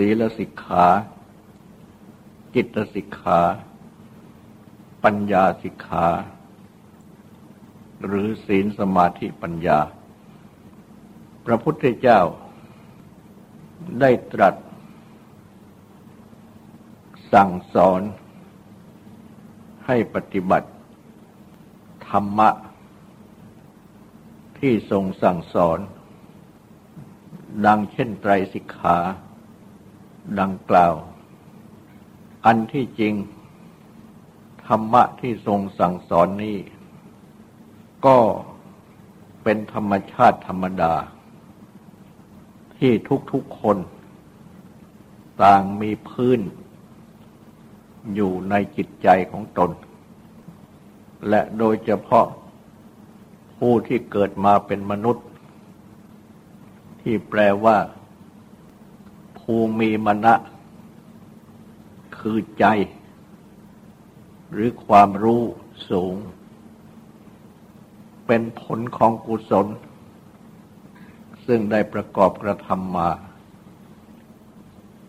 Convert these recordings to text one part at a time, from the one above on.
ศีลสิกขา จิตสิกขา ปัญญาสิกขา หรือศีลสมาธิปัญญา พระพุทธเจ้าได้ตรัส สั่งสอนให้ปฏิบัติธรรมะ ที่ทรงสั่งสอน ดังเช่นไตรสิกขา ดังกล่าว อันที่จริง ธรรมะที่ทรงสั่งสอนนี้ ก็เป็นธรรมชาติธรรมดา ที่ทุกๆคน ต่างมีพื้น อยู่ในจิตใจของตน และโดยเฉพาะผู้ที่เกิดมาเป็นมนุษย์ ที่แปลว่า ภูมิมณะ คือใจ หรือความรู้สูง เป็นผลของกุศล ซึ่งได้ประกอบกระทำมา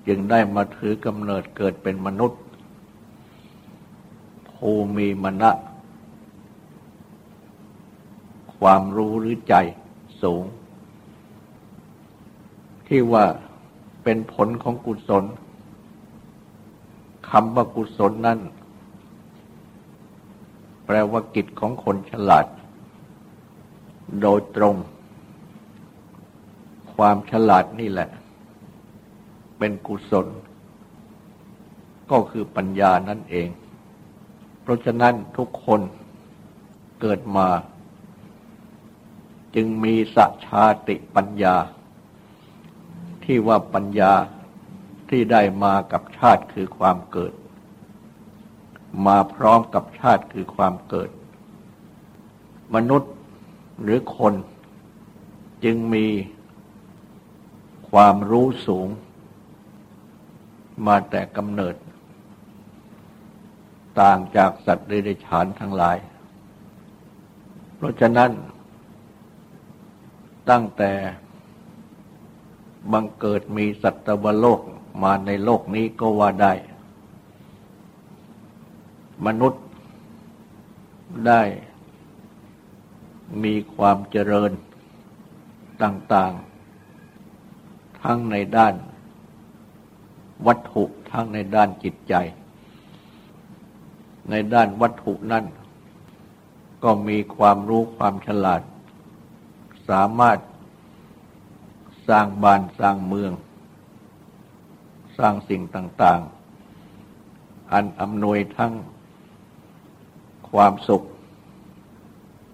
จึงได้มาถือกำเนิดเกิดเป็นมนุษย์ภูมิมณะ ความรู้หรือใจสูงที่ว่า เป็นผลของกุศลคำว่ากุศลนั่น แปลว่ากิจของคนฉลาด โดยตรง ความฉลาดนี่แหละ เป็นกุศล ก็คือปัญญานั่นเอง เพราะฉะนั้นทุกคนเกิดมา จึงมีสัจชาติปัญญา ที่ว่าปัญญาที่ได้มากับชาติคือความเกิด มาพร้อมกับชาติคือความเกิด มนุษย์หรือคนจึงมีความรู้สูง มาแต่กำเนิด ต่างจากสัตว์เดรัจฉานทั้งหลาย เพราะฉะนั้นตั้งแต่ บังเกิดมีสัตวโลกมาในโลกนี้ก็ว่าได้ มนุษย์ได้มีความเจริญต่างๆ ทั้งในด้านวัตถุทั้งในด้านจิตใจ ในด้านวัตถุนั่น ก็มีความรู้ความฉลาด สามารถ สร้างบ้านสร้างเมือง สร้างสิ่งต่าง ๆ อันอำนวยทั้งความสุข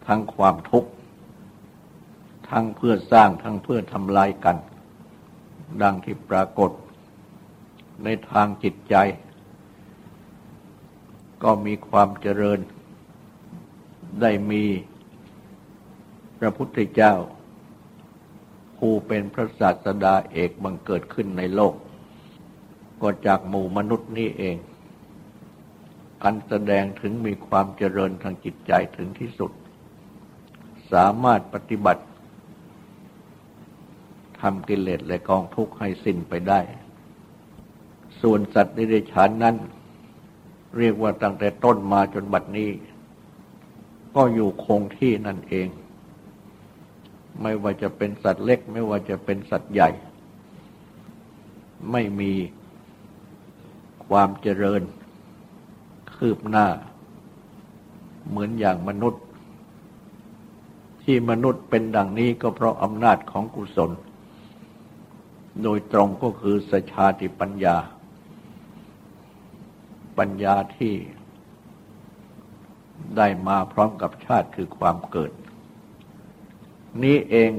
ทั้งความทุกข์ ทั้งเพื่อสร้างทั้งเพื่อทำลายกัน ดังที่ปรากฏ ในทางจิตใจ ก็มีความเจริญได้มีพระพุทธเจ้า ผู้เป็นพระศาสดาเอกบังเกิดขึ้นในโลก ก็จากหมู่มนุษย์นี้เอง อันแสดงถึงมีความเจริญทางจิตใจถึงที่สุด สามารถปฏิบัติทำกิเลสและกองทุกข์ให้สิ้นไปได้ ส่วนสัตว์ในเดชานนั้น เรียกว่าตั้งแต่ต้นมาจนบัดนี้ ก็อยู่คงที่นั่นเอง ไม่ว่าจะเป็นสัตว์เล็ก ไม่ว่าจะเป็นสัตว์ใหญ่ ไม่มีความเจริญ คืบหน้า เหมือนอย่างมนุษย์ ที่มนุษย์เป็นดังนี้ก็เพราะอำนาจของกุศล โดยตรงก็คือสชาติปัญญา ปัญญาที่ได้มาพร้อมกับชาติคือความเกิด นี้เอง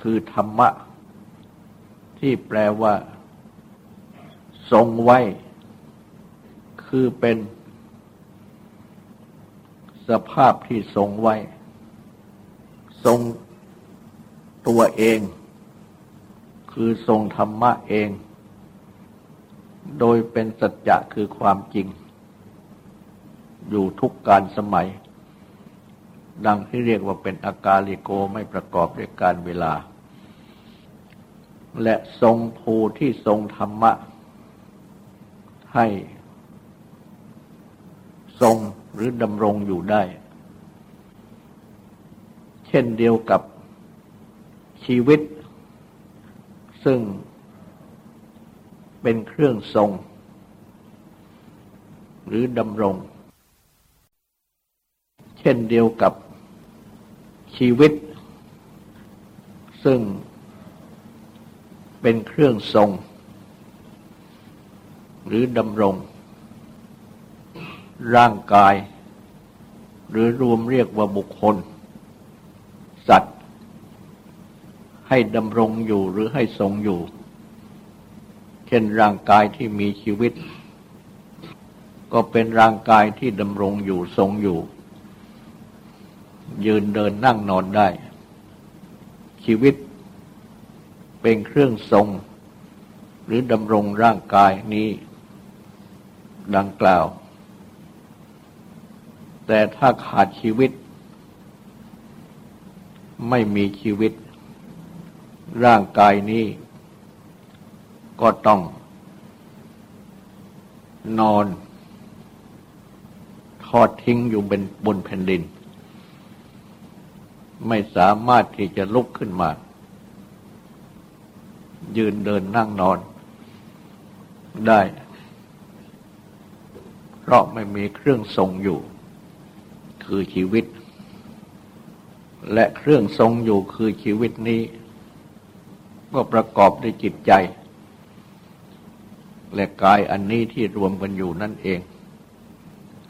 คือธรรมะ ที่แปลว่า ทรงไว้ คือเป็น สภาพที่ทรงไว้ ทรงตัวเอง คือทรงธรรมะเอง โดยเป็นสัจจะคือความจริง อยู่ทุกการสมัย ดังที่เรียกว่าเป็นอากาลิโกไม่ประกอบด้วยการเวลา และทรงภูที่ทรงธรรมะ ให้ ทรงหรือดำรงอยู่ได้ เช่นเดียวกับชีวิต ซึ่งเป็นเครื่องทรง หรือดำรง เช่นเดียวกับ ชีวิต ซึ่งเป็นเครื่องทรง หรือดำรง ร่างกาย หรือรวมเรียกว่าบุคคล สัตว์ ให้ดำรงอยู่หรือให้ทรงอยู่ เช่นร่างกายที่มีชีวิต ก็เป็นร่างกายที่ดำรงอยู่ทรงอยู่ ยืนเดินนั่งนอนได้ ชีวิตเป็นเครื่องทรง หรือดำรงร่างกายนี้ ดังกล่าว แต่ถ้าขาดชีวิต ไม่มีชีวิต ร่างกายนี้ ก็ต้อง นอน ทอดทิ้งอยู่บนบนแผ่นดิน ไม่สามารถที่จะลุกขึ้นมา ยืนเดินนั่งนอนได้ เพราะไม่มีเครื่องทรงอยู่ คือชีวิต และเครื่องทรงอยู่คือชีวิตนี้ ก็ประกอบด้วยจิตใจ และกายอันนี้ที่รวมกันอยู่นั่นเอง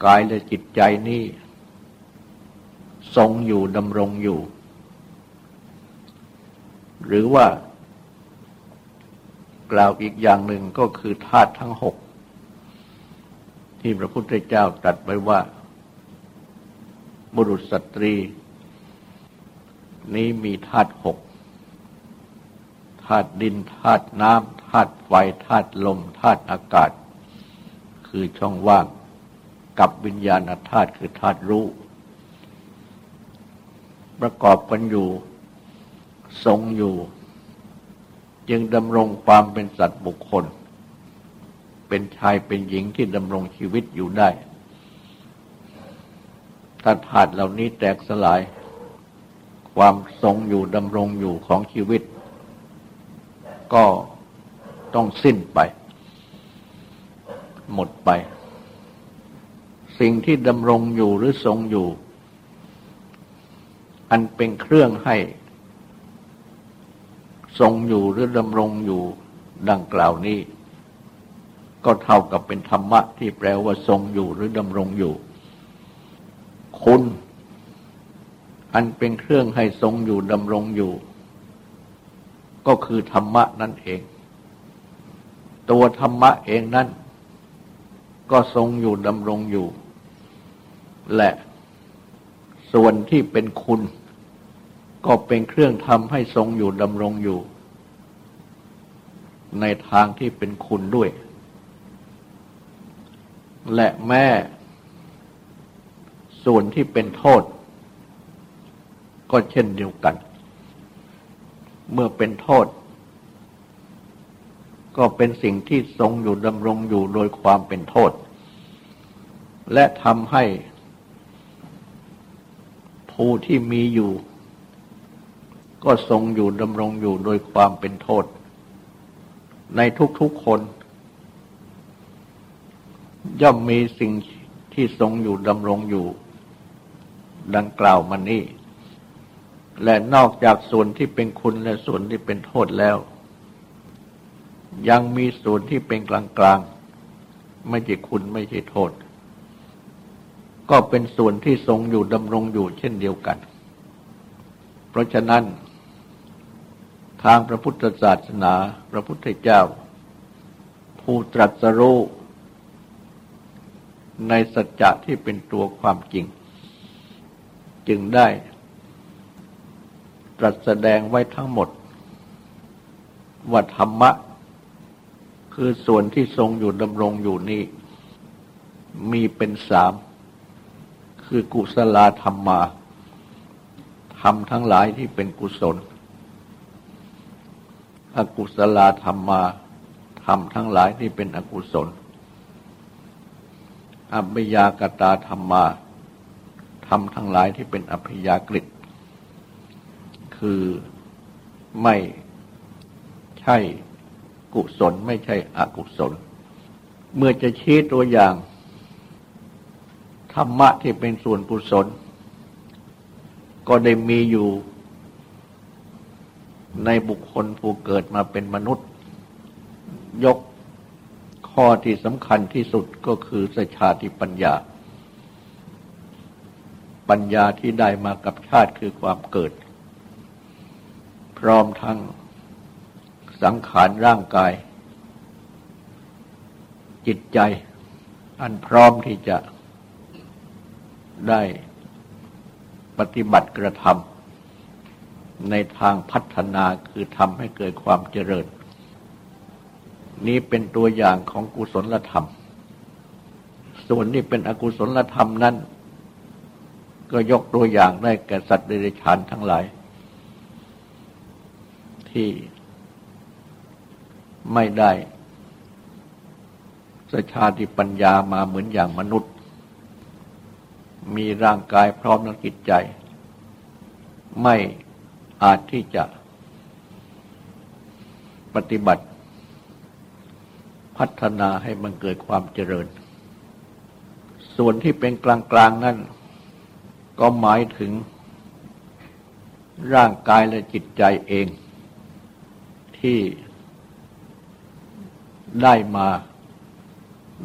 กายและจิตใจนี้ ทรงอยู่ดำรงอยู่ หรือว่ากล่าวอีกอย่างหนึ่งก็คือธาตุทั้งหก ที่พระพุทธเจ้าตรัสไว้ว่า บุรุษสตรี นี้มีธาตุหกธาตุดินธาตุน้ำธาตุไฟธาตุลมธาตุอากาศ คือช่องว่างกับวิญญาณธาตุคือธาตุรู้ ประกอบกันอยู่ ทรงอยู่ จึงดำรงความเป็นสัตว์บุคคล เป็นชายเป็นหญิงที่ดำรงชีวิตอยู่ได้ถ้าธาตุเหล่านี้แตกสลาย ความทรงอยู่ดำรงอยู่ของชีวิต ก็ต้องสิ้นไป หมดไป สิ่งที่ดำรงอยู่หรือทรงอยู่ อันเป็นเครื่องให้ ทรงอยู่หรือดำรงอยู่ดังกล่าวนี้ ก็เท่ากับเป็นธรรมะที่แปลว่าทรงอยู่หรือดำรงอยู่ คุณ อันเป็นเครื่องให้ทรงอยู่ดำรงอยู่ ก็คือธรรมะนั่นเอง ตัวธรรมะเองนั้นก็ทรงอยู่ดำรงอยู่ และส่วนที่เป็นคุณ ก็เป็นเครื่องทำให้ทรงอยู่ดำรงอยู่ ในทางที่เป็นคุณด้วย และแม่ส่วนที่เป็นโทษ ก็เช่นเดียวกัน เมื่อเป็นโทษ ก็เป็นสิ่งที่ทรงอยู่ดำรงอยู่โดยความเป็นโทษ และทำให้ผู้ที่มีอยู่ ก็ทรงอยู่ดำรงอยู่โดยความเป็นโทษ ในทุกๆคน ย่อมมีสิ่งที่ทรงอยู่ดำรงอยู่ ดังกล่าวมานี้ และนอกจากส่วนที่เป็นคุณและส่วนที่เป็นโทษแล้ว ยังมีส่วนที่เป็นกลางๆ ไม่ใช่คุณไม่ใช่โทษ ก็เป็นส่วนที่ทรงอยู่ดำรงอยู่เช่นเดียวกัน เพราะฉะนั้น ทางพระพุทธศาสนา พระพุทธเจ้า ผู้ตรัสรู้ในสัจจะที่เป็นตัวความจริง จึงได้ ตรัสแสดงไว้ทั้งหมด ว่าธรรมะ คือส่วนที่ทรงอยู่ดำรงอยู่นี้ มีเป็นสาม คือกุศลธรรมมาทำทั้งหลายที่เป็นกุศล อกุศลธรรมมาทำทั้งหลายที่เป็นอกุศล อัพยากตาธรรมมาทำทั้งหลายที่เป็นอัพยากฤิคือไม่ใช่กุศลไม่ใช่อกุศล เมื่อจะชี้ตัวอย่าง ธรรมะที่เป็นส่วนกุศล ก็ได้มีอยู่ ในบุคคลผู้เกิดมาเป็นมนุษย์ ยกข้อที่สำคัญที่สุดก็คือสชาติปัญญา ปัญญาที่ได้มากับชาติคือความเกิด พร้อมทั้งสังขารร่างกาย จิตใจ อันพร้อมที่จะได้ปฏิบัติกระทำ ในทางพัฒนาคือทำให้เกิดความเจริญ นี้เป็นตัวอย่างของกุศลธรรม ส่วนนี้เป็นอกุศลธรรมนั้น ก็ยกตัวอย่างได้แก่สัตว์เดรัจฉานทั้งหลาย ที่ไม่ได้สชาติปัญญามาเหมือนอย่างมนุษย์ มีร่างกายพร้อมและจิตใจ ไม่ อาจที่จะปฏิบัติ พัฒนาให้มันเกิดความเจริญ ส่วนที่เป็นกลางๆนั่น ก็หมายถึง ร่างกายและจิตใจเอง ที่ได้มา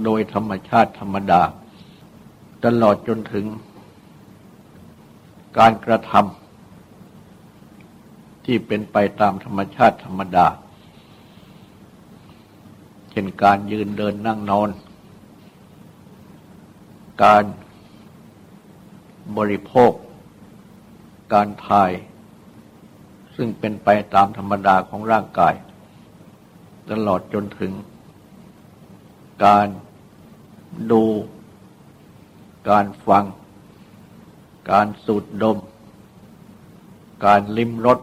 โดยธรรมชาติธรรมดา ตลอดจนถึงการกระทำ ที่เป็นไปตามธรรมชาติธรรมดา เช่นการยืนเดินนั่งนอน การบริโภค การทาย ซึ่งเป็นไปตามธรรมดาของร่างกาย ตลอดจนถึง การดู การฟัง การสูดดม การลิ้มรส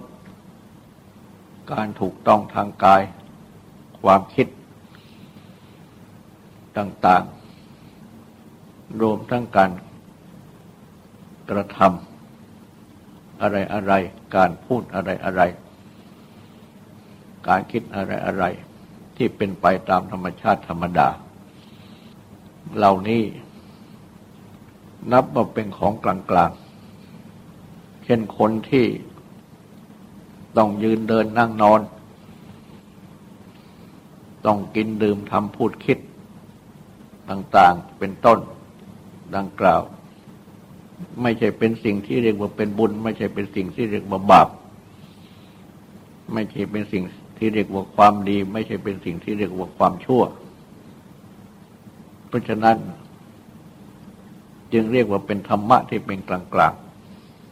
การถูกต้องทางกาย ความคิดต่างๆ รวมทั้งการกระทำอะไรอะไร การพูดอะไรอะไร การคิดอะไรอะไร ที่เป็นไปตามธรรมชาติธรรมดา เหล่านี้นับว่าเป็นของกลางๆ เช่นคนที่ ต้องยืนเดินนั่งนอน ต้องกินดื่มทำพูดคิด ต่างๆเป็นต้นดังกล่าว ไม่ใช่เป็นสิ่งที่เรียกว่าเป็นบุญ ไม่ใช่เป็นสิ่งที่เรียกว่าบาป ไม่ใช่เป็นสิ่งที่เรียกว่าความดี ไม่ใช่เป็นสิ่งที่เรียกว่าความชั่ว เพราะฉะนั้น จึงเรียกว่าเป็นธรรมะที่เป็นกลาง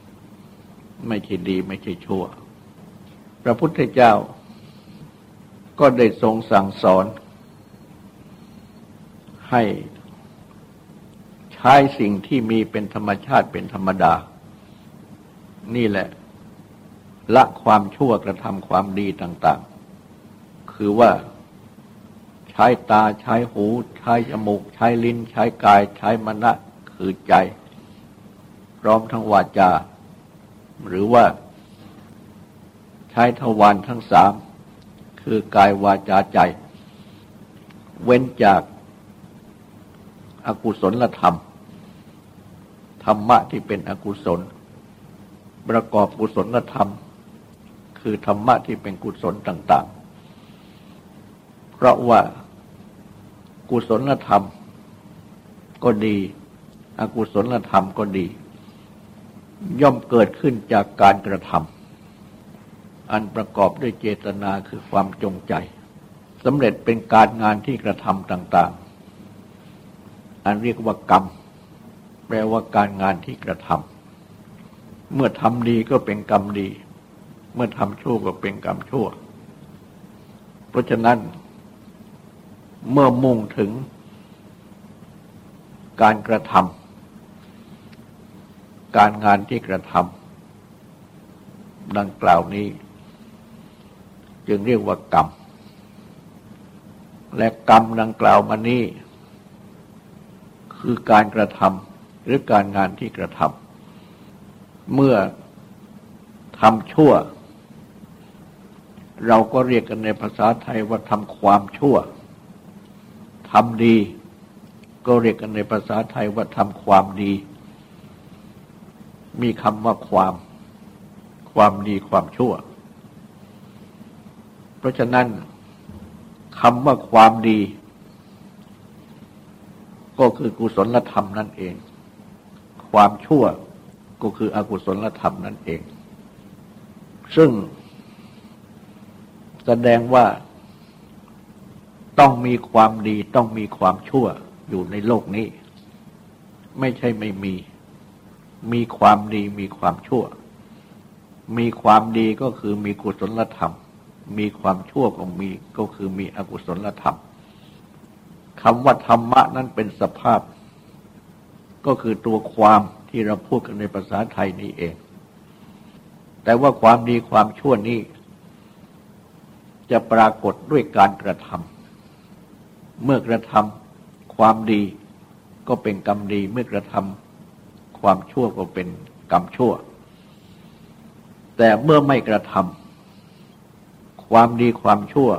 ๆไม่ใช่ดีไม่ใช่ชั่ว พระพุทธเจ้าก็ได้ทรงสั่งสอน ให้ใช้สิ่งที่มีเป็นธรรมชาติเป็นธรรมดา นี่แหละ ละความชั่วกระทำความดีต่าง ๆ คือว่าใช้ตาใช้หู ใช้จมูก ใช้ลิ้น ใช้กาย ใช้มณะคือใจ พร้อมทั้งวาจา หรือว่า ช้ทวารทั้งสาม คือกายวาจาใจ เว้นจากอากุศลธรรม ธรรมะที่เป็นอกุศล ประกอบกุศลธรรม คือธรรมะที่เป็นกุศลต่าง ๆ เพราะว่ากุศลธรรมก็ดี อกุศลธรรมก็ดี ย่อมเกิดขึ้นจากการกระทำ อันประกอบด้วยเจตนาคือความจงใจสำเร็จเป็นการงานที่กระทำต่าง ๆ อันเรียกว่ากรรม แปลว่าการงานที่กระทำเมื่อทำดีก็เป็นกรรมดี เมื่อทำชั่วก็เป็นกรรมชั่ว เพราะฉะนั้น เมื่อมุ่งถึง การกระทำการงานที่กระทำดังกล่าวนี้ จึงเรียกว่ากรรม และกรรมดังกล่าวมานี้ คือการกระทำหรือการงานที่กระทำเมื่อทำชั่ว เราก็เรียกกันในภาษาไทยว่าทำความชั่วทำดี ก็เรียกกันในภาษาไทยว่าทำความดี มีคำว่าความ ความดีความชั่ว เพราะฉะนั้นคำว่าความดี ก็คือกุศลธรรมนั่นเอง ความชั่วก็คืออกุศลธรรมนั่นเอง ซึ่งแสดงว่าต้องมีความดีต้องมีความชั่วอยู่ในโลกนี้ ไม่ใช่ไม่มี มีความดีมีความชั่ว มีความดีก็คือมีกุศลธรรม มีความชั่วก็มีก็คือมีอกุศลธรรมคำว่าธรรมะนั้นเป็นสภาพ ก็คือตัวความที่เราพูดกันในภาษาไทยนี้เอง แต่ว่าความดีความชั่วนี้จะปรากฏด้วยการกระทำเมื่อกระทำความดีก็เป็นกรรมดี เมื่อกระทำความชั่วก็เป็นกรรมชั่ว แต่เมื่อไม่กระทำ ความดีความชั่ว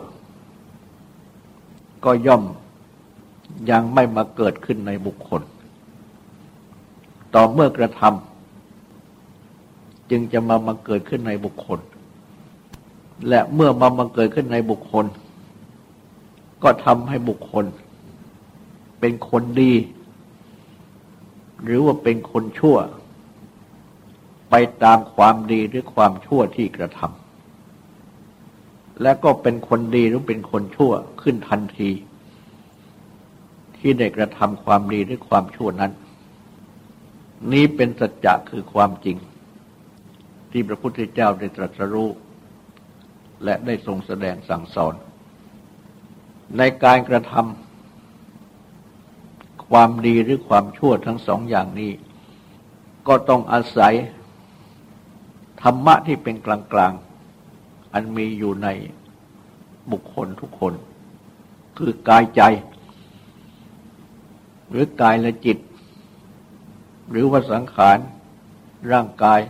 ก็ย่อมยังไม่มาเกิดขึ้นในบุคคล ต่อเมื่อกระทำจึงจะมามาเกิดขึ้นในบุคคล และเมื่อมามาเกิดขึ้นในบุคคล ก็ทำให้บุคคล เป็นคนดี หรือว่าเป็นคนชั่ว ไปตามความดีหรือความชั่วที่กระทำ และก็เป็นคนดีหรือเป็นคนชั่วขึ้นทันที ที่ได้กระทำความดีหรือความชั่วนั้น นี้เป็นสัจจะคือความจริง ที่พระพุทธเจ้าได้ตรัสรู้ และได้ทรงแสดงสั่งสอน ในการกระทำความดีหรือความชั่วทั้งสองอย่างนี้ ก็ต้องอาศัย ธรรมะที่เป็นกลางๆ อันมีอยู่ในบุคคลทุกคน คือกายใจ หรือกายและจิต หรือว่าสังขาร ร่างกาย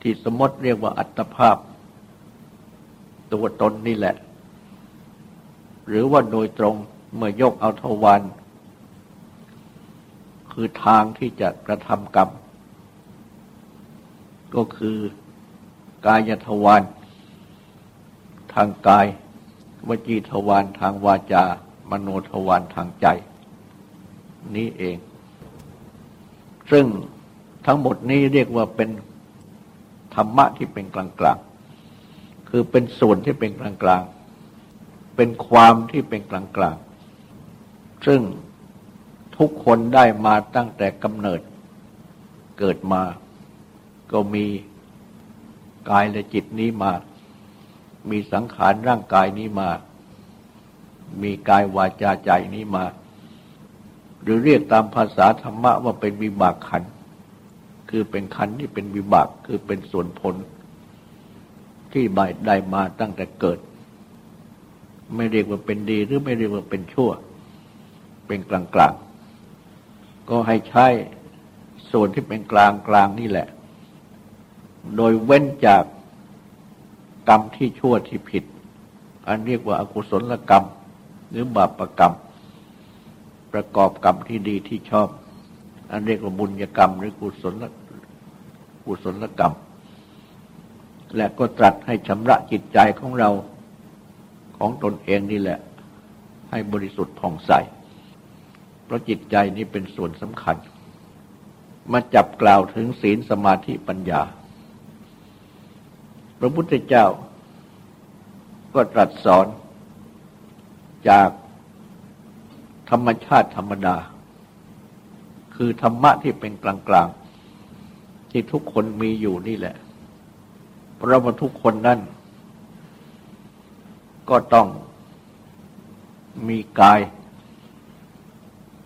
ที่สมมติเรียกว่าอัตภาพ ตัวตนนี่แหละ หรือว่าโดยตรงเมื่อยกเอาทวารคือทางที่จะกระทำกรรม ก็คือ กายทวารทางกาย วจีทวารทางวาจา มโนทวารทางใจ นี้เอง ซึ่งทั้งหมดนี้เรียกว่าเป็นธรรมะที่เป็นกลางๆ คือเป็นส่วนที่เป็นกลางๆ เป็นความที่เป็นกลางซึ่งทุกคนได้มาตั้งแต่กำเนิดเกิดมาก็มี กายและจิตนี้มา มีสังขารร่างกายนี้มา มีกายวาจาใจนี้มา หรือเรียกตามภาษาธรรมะว่าเป็นวิบากขัน คือเป็นขันที่เป็นวิบากคือเป็นส่วนผล ที่บายได้มาตั้งแต่เกิด ไม่เรียกว่าเป็นดีหรือไม่เรียกว่าเป็นชั่ว เป็นกลางกลางก็ให้ใช้ส่วนที่เป็นกลางกลางนี่แหละ โดยเว้นจากกรรมที่ชั่วที่ผิด อันเรียกว่าอากุศลกรรม หรือบาปรกรรมปประกอบกรรมที่ดีที่ชอบ อันเรียกว่าบุญกรรม หรือกุศลกุศลกรรม และก็ตรัสให้ชำระจิตใจของเราของตนเองนี่แหละ ให้บริสุทธิ์ผ่องใส เพราะจิตใจนี้เป็นส่วนสำคัญ มาจับกล่าวถึงศีลสมาธิปัญญา พระพุทธเจ้าก็ตรัสสอนจากธรรมชาติธรรมดา คือธรรมะที่เป็นกลางๆ ที่ทุกคนมีอยู่นี่แหละ เพราะว่าทุกคนนั่น ก็ต้องมีกาย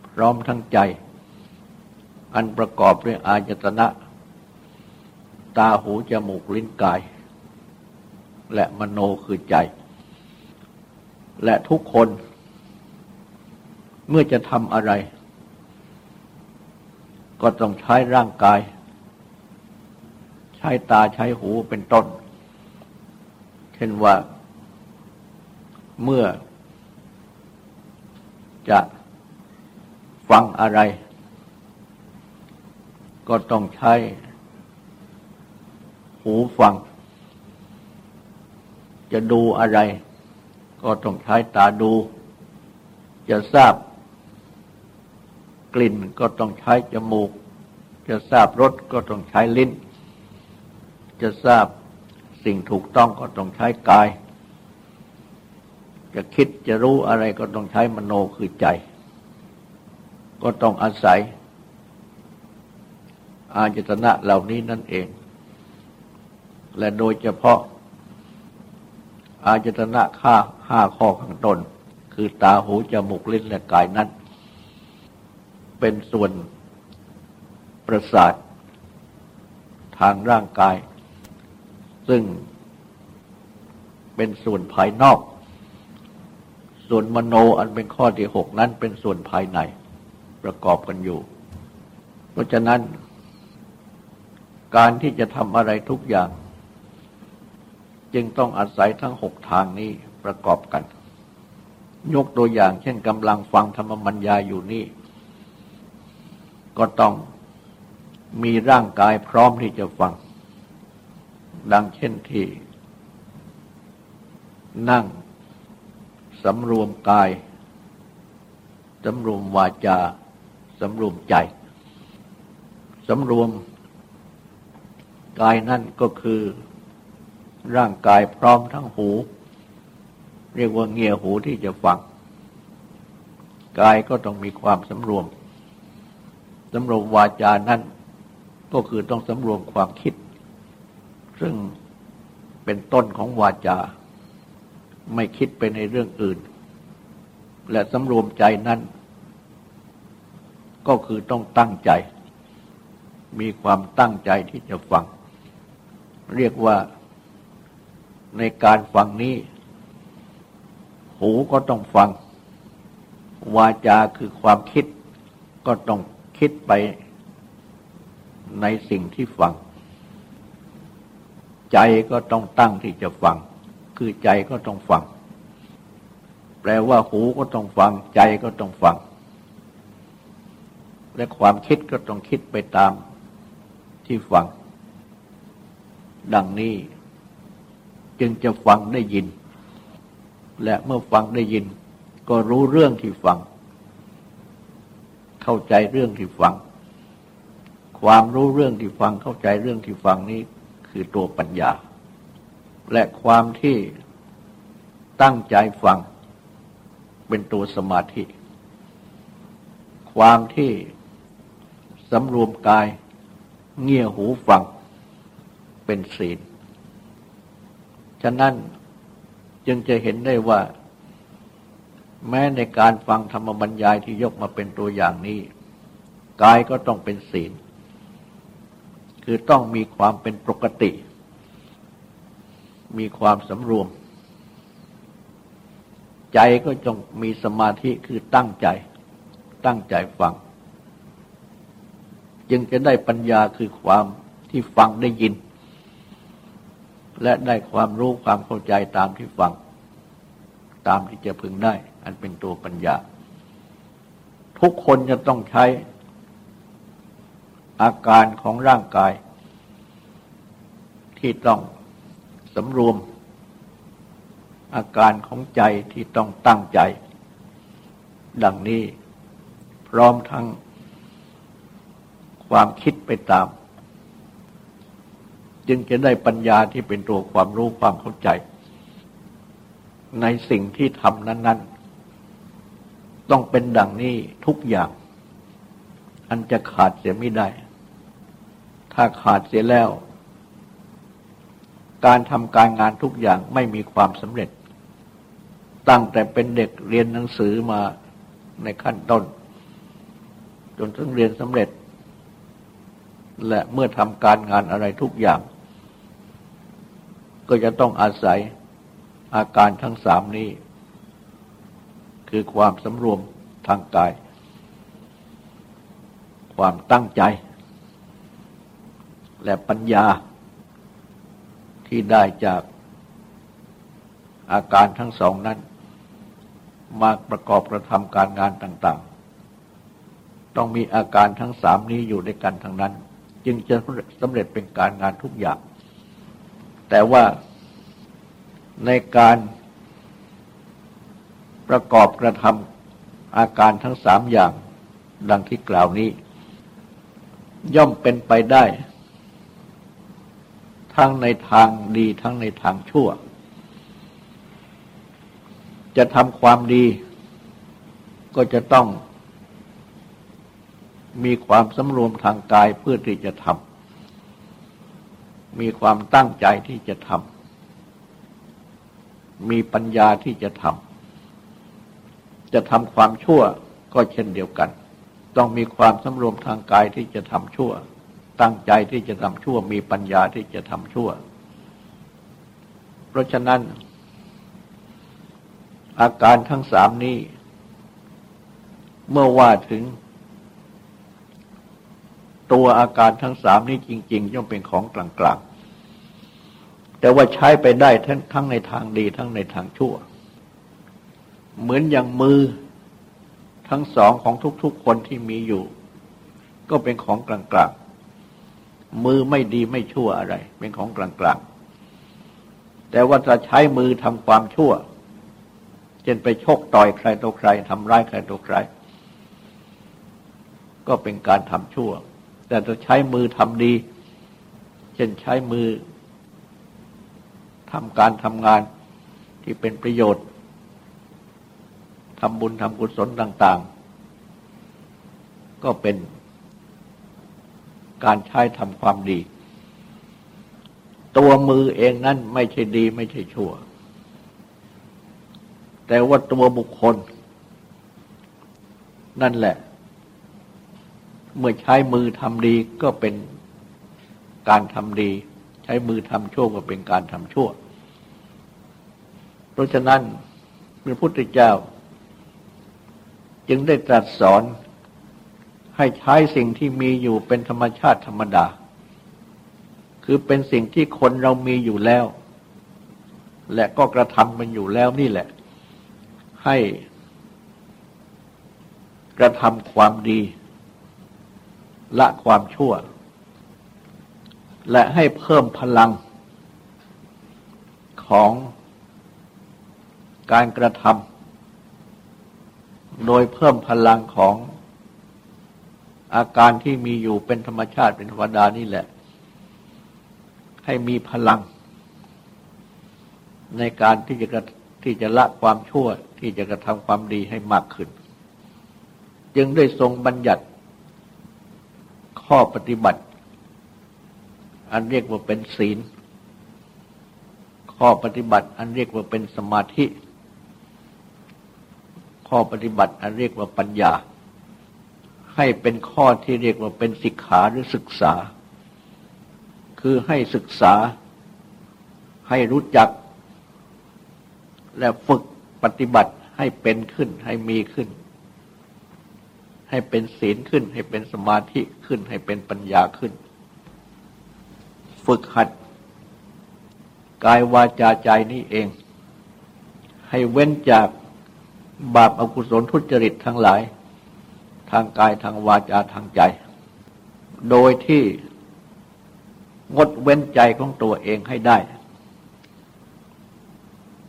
พร้อมทั้งใจ อันประกอบด้วยอายตนะ ตาหูจมูกลิ้นกาย และมโนคือใจ และทุกคนเมื่อจะทำอะไร ก็ต้องใช้ร่างกาย ใช้ตาใช้หูเป็นต้น เช่นว่าเมื่อจะฟังอะไร ก็ต้องใช้หูฟัง จะดูอะไร ก็ต้องใช้ตาดู จะทราบ กลิ่นก็ต้องใช้จมูก จะทราบรสก็ต้องใช้ลิ้น จะทราบสิ่งถูกต้องก็ต้องใช้กาย จะคิดจะรู้อะไรก็ต้องใช้มโนคือใจ ก็ต้องอาศัย อาจตนะเหล่านี้นั่นเอง และโดยเฉพาะ อาจตนะข้าห้าข้อข้างต้น คือตาหูจมูกลิ้นและกายนั้น เป็นส่วนประสาท ทางร่างกาย ซึ่งเป็นส่วนภายนอก ส่วนมโนอันเป็นข้อที่หกนั้นเป็นส่วนภายในประกอบกันอยู่ เพราะฉะนั้น การที่จะทำอะไรทุกอย่าง จึงต้องอาศัยทั้งหกทางนี้ประกอบกัน ยกตัวอย่างเช่นกำลังฟังธรรมบัญญาอยู่นี่ ก็ต้องมีร่างกายพร้อมที่จะฟัง ดังเช่นที่ นั่งสำรวมกายสำรวมวาจาสำรวมใจสำรวมกายนั่นก็คือ ร่างกายพร้อมทั้งหู เรียกว่าเงียหูที่จะฟัง กายก็ต้องมีความสำรวมสำรวมวาจานั้นก็คือต้องสำรวมความคิด ซึ่งเป็นต้นของวาจา ไม่คิดไปในเรื่องอื่น และสำรวมใจนั้น ก็คือต้องตั้งใจ มีความตั้งใจที่จะฟัง เรียกว่า ในการฟังนี้ หูก็ต้องฟัง วาจาคือความคิดก็ต้องคิดไปในสิ่งที่ฟัง ใจก็ต้องตั้งที่จะฟัง คือใจก็ต้องฟัง แปลว่าหูก็ต้องฟัง ใจก็ต้องฟัง และความคิดก็ต้องคิดไปตามที่ฟัง ดังนี้ จึงจะฟังได้ยิน และเมื่อฟังได้ยิน ก็รู้เรื่องที่ฟัง เข้าใจเรื่องที่ฟัง ความรู้เรื่องที่ฟังเข้าใจเรื่องที่ฟังนี้คือตัวปัญญา และความที่ตั้งใจฟัง เป็นตัวสมาธิ ความที่สำรวมกายเงี่ยหูฟังเป็นศีล ฉะนั้นจึงจะเห็นได้ว่า แม้ในการฟังธรรมบรรยายที่ยกมาเป็นตัวอย่างนี้ กายก็ต้องเป็นศีล คือต้องมีความเป็นปกติ มีความสำรวม ใจก็จงมีสมาธิคือตั้งใจ ตั้งใจฟัง จึงจะได้ปัญญาคือความที่ฟังได้ยิน และได้ความรู้ความเข้าใจตามที่ฟัง ตามที่จะพึงได้ อันเป็นตัวปัญญา ทุกคนจะต้องใช้อาการของร่างกาย ที่ต้องสำรวม อาการของใจที่ต้องตั้งใจ ดังนี้พร้อมทั้งความคิดไปตาม จึงจะได้ปัญญาที่เป็นตัวความรู้ความเข้าใจ ในสิ่งที่ทำนั้น ๆ ต้องเป็นดังนี้ทุกอย่าง อันจะขาดเสียไม่ได้ ถ้าขาดเสียแล้ว การทำการงานทุกอย่างไม่มีความสำเร็จ ตั้งแต่เป็นเด็กเรียนหนังสือมาในขั้นต้น จนถึงเรียนสำเร็จ และเมื่อทำการงานอะไรทุกอย่าง ก็จะต้องอาศัยอาการทั้งสามนี้ คือความสำรวมทางกาย ความตั้งใจ และปัญญาที่ได้จากอาการทั้งสองนั้น มาประกอบกระทำการงานต่าง ๆ ต้องมีอาการทั้งสามนี้อยู่ด้วยกันทั้งนั้น จึงจะสำเร็จเป็นการงานทุกอย่าง แต่ว่าในการประกอบกระทำอาการทั้งสามอย่าง ดังที่กล่าวนี้ ย่อมเป็นไปได้ ทั้งในทางดีทั้งในทางชั่ว จะทำความดีก็จะต้อง มีความสำรวมทางกายเพื่อที่จะทำมีความตั้งใจที่จะทำมีปัญญาที่จะทำจะทำความชั่วก็เช่นเดียวกัน ต้องมีความสำรวมทางกายที่จะทำชั่ว ตั้งใจที่จะทำชั่ว มีปัญญาที่จะทำชั่ว เพราะฉะนั้น อาการทั้งสามนี้ เมื่อว่าถึง ตัวอาการทั้งสามนี้จริง ๆ ย่อมเป็นของกลางๆ แต่ว่าใช้ไปได้ทั้งทั้งในทางดีทั้งในทางชั่ว เหมือนอย่างมือทั้งสองของทุกๆคนที่มีอยู่ ก็เป็นของกลางๆ มือไม่ดีไม่ชั่วอะไร เป็นของกลางๆ แต่ว่าจะใช้มือทำความชั่วเช่นไปชกต่อยใครต่อใครทำร้ายใครต่อใคร ก็เป็นการทำชั่ว แต่จะใช้มือทำดี เช่นใช้มือทำการทำงานที่เป็นประโยชน์ทำบุญทำกุศลต่าง ๆ ก็เป็นการใช้ทำความดี ตัวมือเองนั้นไม่ใช่ดีไม่ใช่ชั่ว แต่ว่าตัวบุคคล นั่นแหละ เมื่อใช้มือทำดีก็เป็นการทำดี ใช้มือทำชั่วก็เป็นการทำชั่ว เพราะฉะนั้นพระพุทธเจ้า จึงได้ตรัสสอนให้ใช้สิ่งที่มีอยู่เป็นธรรมชาติธรรมดา คือเป็นสิ่งที่คนเรามีอยู่แล้ว และก็กระทำมันอยู่แล้วนี่แหละ ให้กระทำความดี ละความชั่ว และให้เพิ่มพลังของการกระทำโดยเพิ่มพลังของอาการที่มีอยู่เป็นธรรมชาติเป็นธรรมดานี่แหละ ให้มีพลัง ในการที่จะที่จะละความชั่วที่จะกระทำความดีให้มากขึ้น จึงได้ทรงบัญญัติ ข้อปฏิบัติ อันเรียกว่าเป็นศีล ข้อปฏิบัติ อันเรียกว่าเป็นสมาธิ ข้อปฏิบัติ อันเรียกว่าปัญญา ให้เป็นข้อที่เรียกว่าเป็นศิกขาหรือศึกษา คือให้ศึกษา ให้รู้จัก และฝึกปฏิบัติให้เป็นขึ้นให้มีขึ้น ให้เป็นศีลขึ้น ให้เป็นสมาธิขึ้น ให้เป็นปัญญาขึ้น ฝึกหัด กายวาจาใจนี้เอง ให้เว้นจากบาปอากุศลทุจริตทั้งหลาย ทางกายทางวาจาทางใจ โดยที่งดเว้นใจของตัวเองให้ได้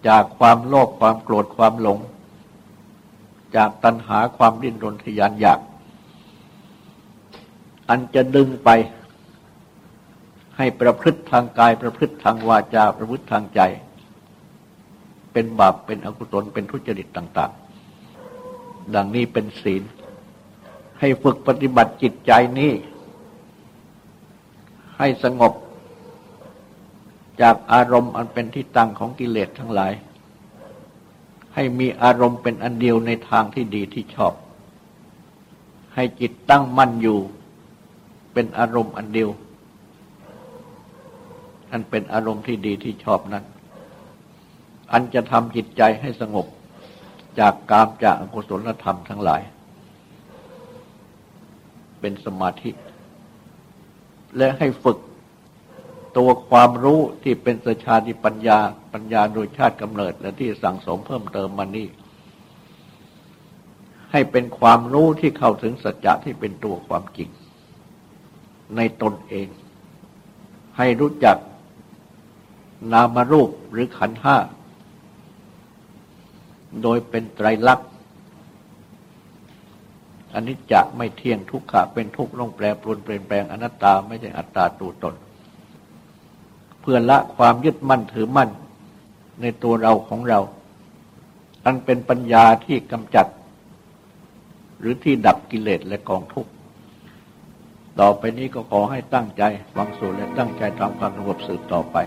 จากความโลภความโกรธความหลง จากตัณหาความดิ้นรนทยานอยาก อันจะดึงไป ให้ประพฤติทางกายประพฤติทางวาจาประพฤติทางใจ เป็นบาปเป็นอกุศลเป็นทุจริตต่าง ๆ ดังนี้เป็นศีล ให้ฝึกปฏิบัติจิตใจนี้ ให้สงบจากอารมณ์อันเป็นที่ตั้งของกิเลสทั้งหลาย ให้มีอารมณ์เป็นอันเดียวในทางที่ดีที่ชอบ ให้จิตตั้งมั่นอยู่ เป็นอารมณ์อันเดียว อันเป็นอารมณ์ที่ดีที่ชอบนั้น อันจะทำจิตใจให้สงบจากกามจากอกุศลธรรมทั้งหลาย เป็นสมาธิ และให้ฝึก ตัวความรู้ที่เป็นสชาติปัญญาปัญญาโดยชาติกำเนิด และที่สั่งสมเพิ่มเติมมานี่ ให้เป็นความรู้ที่เข้าถึงสัจจะที่เป็นตัวความจริง ในตนเอง ให้รู้จักนามรูปหรือขันห้า โดยเป็นไตรลักษณ์อันนี้จะไม่เที่ยงทุกขะเป็นทุกข์ลงแปรปรวนเปลี่ยนแปลงอนัตตาไม่ใช่อัตตาตัวตน เพื่อละความยึดมั่นถือมั่นในตัวเราของเรา อันเป็นปัญญาที่กำจัด หรือที่ดับกิเลสและกองทุกข์ ต่อไปนี้ก็ขอให้ตั้งใจฟังสูตรและตั้งใจทำความสงบสืบต่อไป